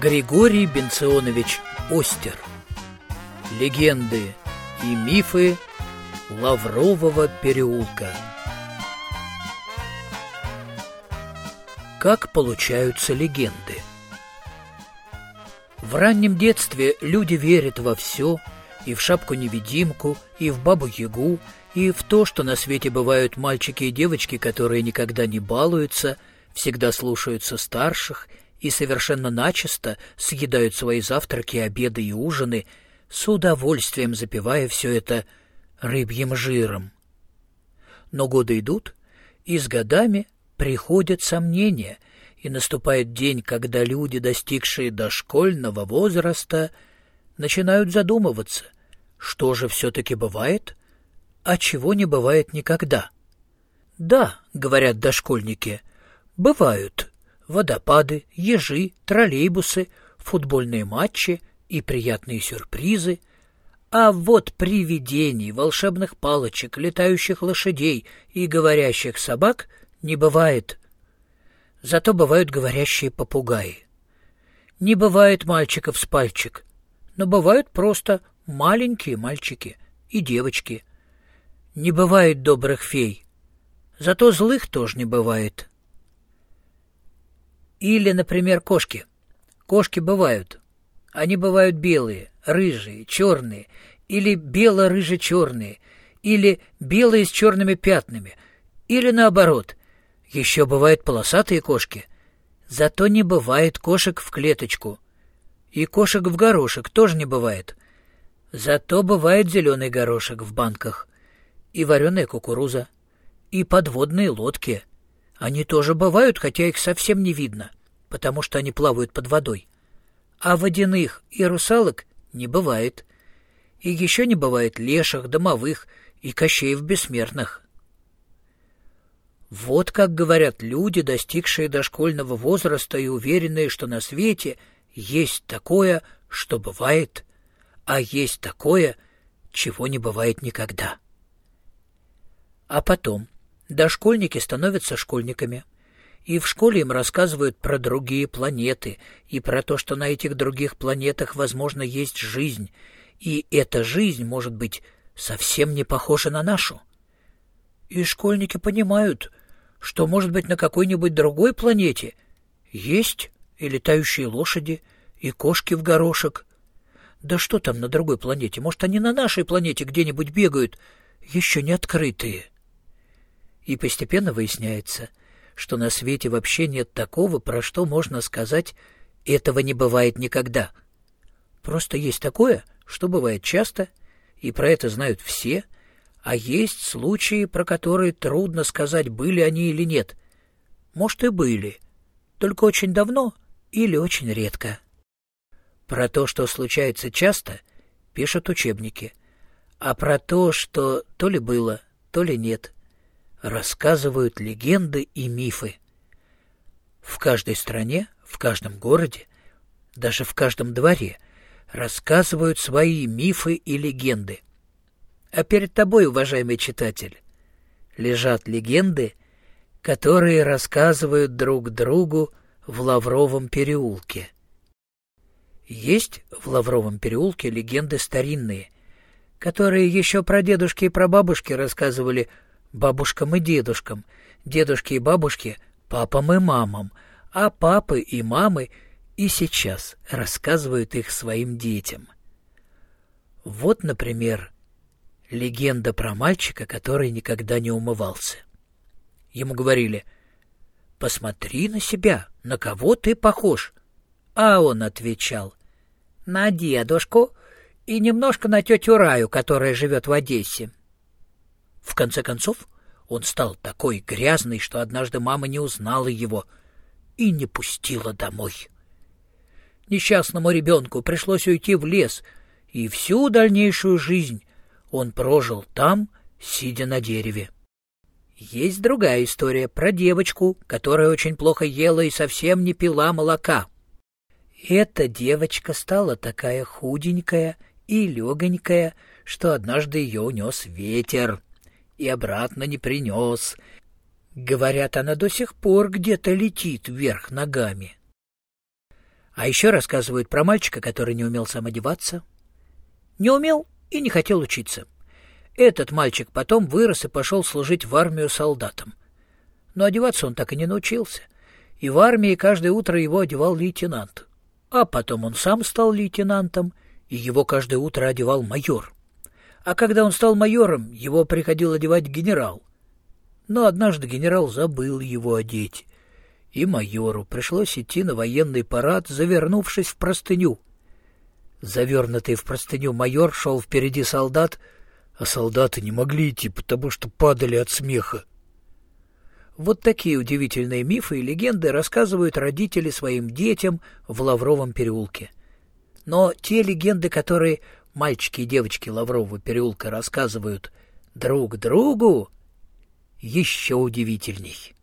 Григорий Бенционович Остер Легенды и мифы Лаврового переулка Как получаются легенды? В раннем детстве люди верят во все, и в шапку-невидимку, и в бабу-ягу, и в то, что на свете бывают мальчики и девочки, которые никогда не балуются, всегда слушаются старших и совершенно начисто съедают свои завтраки, обеды и ужины, с удовольствием запивая все это рыбьим жиром. Но годы идут, и с годами приходят сомнения, и наступает день, когда люди, достигшие дошкольного возраста, начинают задумываться, что же все-таки бывает, а чего не бывает никогда. Да, говорят дошкольники, бывают водопады, ежи, троллейбусы, футбольные матчи и приятные сюрпризы. А вот привидений, волшебных палочек, летающих лошадей и говорящих собак не бывает. Зато бывают говорящие попугаи. Не бывает мальчиков с пальчик, но бывают просто маленькие мальчики и девочки. Не бывает добрых фей, зато злых тоже не бывает. Или, например, кошки. Кошки бывают. Они бывают белые, рыжие, черные, или бело-рыже-черные, или белые с черными пятнами, или наоборот. Еще бывают полосатые кошки. Зато не бывает кошек в клеточку. И кошек в горошек тоже не бывает. Зато бывает зеленый горошек в банках, и вареная кукуруза, и подводные лодки — они тоже бывают, хотя их совсем не видно, потому что они плавают под водой. А водяных и русалок не бывает. И еще не бывает леших, домовых и кощеев бессмертных. Вот как говорят люди, достигшие дошкольного возраста и уверенные, что на свете есть такое, что бывает, а есть такое, чего не бывает никогда. А потом Дошкольники становятся школьниками. И в школе им рассказывают про другие планеты и про то, что на этих других планетах, возможно, есть жизнь. И эта жизнь, может быть, совсем не похожа на нашу. И школьники понимают, что, может быть, на какой-нибудь другой планете есть и летающие лошади, и кошки в горошек. Да что там на другой планете? Может, они на нашей планете где-нибудь бегают, еще не открытые?» И постепенно выясняется, что на свете вообще нет такого, про что можно сказать «этого не бывает никогда». Просто есть такое, что бывает часто, и про это знают все, а есть случаи, про которые трудно сказать, были они или нет. Может, и были, только очень давно или очень редко. Про то, что случается часто, пишут учебники, а про то, что то ли было, то ли нет, рассказывают легенды и мифы. В каждой стране, в каждом городе, даже в каждом дворе рассказывают свои мифы и легенды. А перед тобой, уважаемый читатель, лежат легенды, которые рассказывают друг другу в Лавровом переулке. Есть в Лавровом переулке легенды старинные, которые еще про дедушки и про бабушки рассказывали бабушкам и дедушкам, дедушке и бабушке, папам и мамам, а папы и мамы и сейчас рассказывают их своим детям. Вот, например, легенда про мальчика, который никогда не умывался. Ему говорили «Посмотри на себя, на кого ты похож?» А он отвечал «На дедушку и немножко на тетю Раю, которая живет в Одессе». В конце концов, он стал такой грязный, что однажды мама не узнала его и не пустила домой. Несчастному ребенку пришлось уйти в лес, и всю дальнейшую жизнь он прожил там, сидя на дереве. Есть другая история про девочку, которая очень плохо ела и совсем не пила молока. Эта девочка стала такая худенькая и легонькая, что однажды ее унес ветер и обратно не принес. Говорят, она до сих пор где-то летит вверх ногами. А еще рассказывают про мальчика, который не умел сам одеваться. Не умел и не хотел учиться. Этот мальчик потом вырос и пошел служить в армию солдатом. Но одеваться он так и не научился. И в армии каждое утро его одевал лейтенант. А потом он сам стал лейтенантом, и его каждое утро одевал майор. А когда он стал майором, его приходил одевать генерал. Но однажды генерал забыл его одеть, и майору пришлось идти на военный парад, завернувшись в простыню. Завернутый в простыню майор шел впереди солдат, а солдаты не могли идти, потому что падали от смеха. Вот такие удивительные мифы и легенды рассказывают родители своим детям в Лавровом переулке. Но те легенды, которые мальчики и девочки Лаврового переулка рассказывают друг другу, еще удивительней.